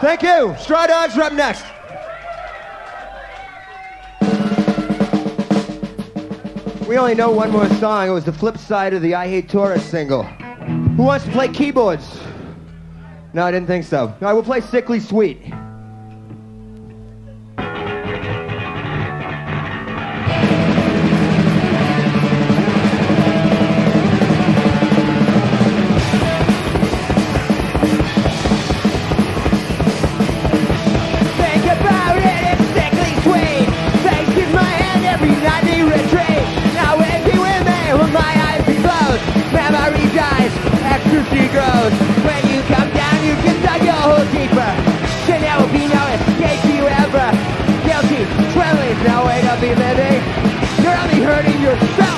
Thank you. Straw Dogs are up next. We only know one more song. It was the flip side of the I Hate Tourists single. Who wants to play keyboards? No, I didn't think so. Right, we'll play Sickly Sweet. Ecstasy grows. When you come down, you can dug your hole deeper. There never be no escape for you ever. Guilty, trembling, no way to be living. You're only hurting yourself.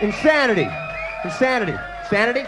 Insanity. Insanity. Sanity?